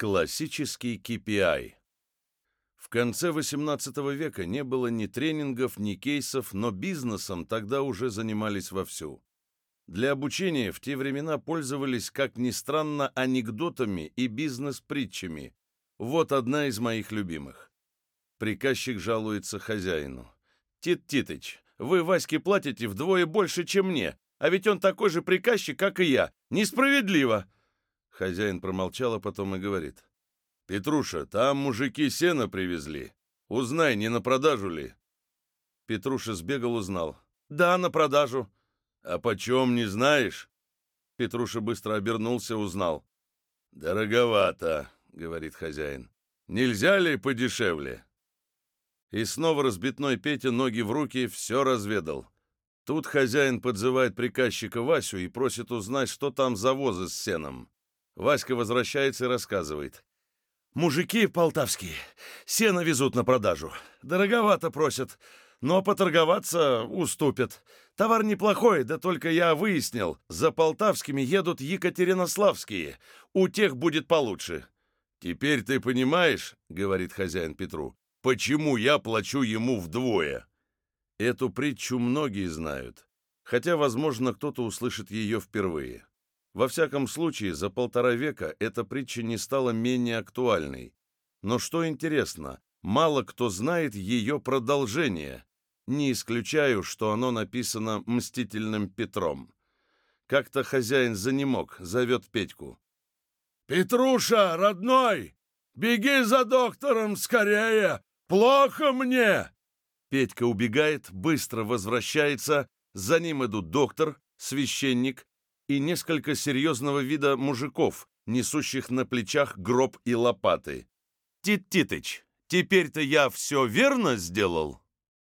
Классический KPI. В конце XVIII века не было ни тренингов, ни кейсов, но бизнесом тогда уже занимались вовсю. Для обучения в те времена пользовались, как ни странно, анекдотами и бизнес-притчами. Вот одна из моих любимых. Приказчик жалуется хозяину. «Тит Титыч, вы Ваське платите вдвое больше, чем мне, а ведь он такой же приказчик, как и я. Несправедливо!» Хозяин промолчал, а потом и говорит. «Петруша, там мужики сено привезли. Узнай, не на продажу ли?» Петруша сбегал, узнал. «Да, на продажу». «А почем, не знаешь?» Петруша быстро обернулся, узнал. «Дороговато», — говорит хозяин. «Нельзя ли подешевле?» И снова разбитной Петя ноги в руки все разведал. Тут хозяин подзывает приказчика Васю и просит узнать, что там за возы с сеном. Васька возвращается и рассказывает. «Мужики полтавские сено везут на продажу. Дороговато просят, но поторговаться уступят. Товар неплохой, да только я выяснил, за полтавскими едут екатеринославские. У тех будет получше». «Теперь ты понимаешь, — говорит хозяин Петру, — почему я плачу ему вдвое?» Эту притчу многие знают, хотя, возможно, кто-то услышит ее впервые. Во всяком случае, за полтора века эта притча не стала менее актуальной. Но что интересно, мало кто знает ее продолжение. Не исключаю, что оно написано мстительным Петром. Как-то хозяин занемог, зовет Петьку. «Петруша, родной, беги за доктором скорее! Плохо мне!» Петька убегает, быстро возвращается, за ним идут доктор, священник и несколько серьезного вида мужиков, несущих на плечах гроб и лопаты. «Тит Титыч, теперь-то я все верно сделал?»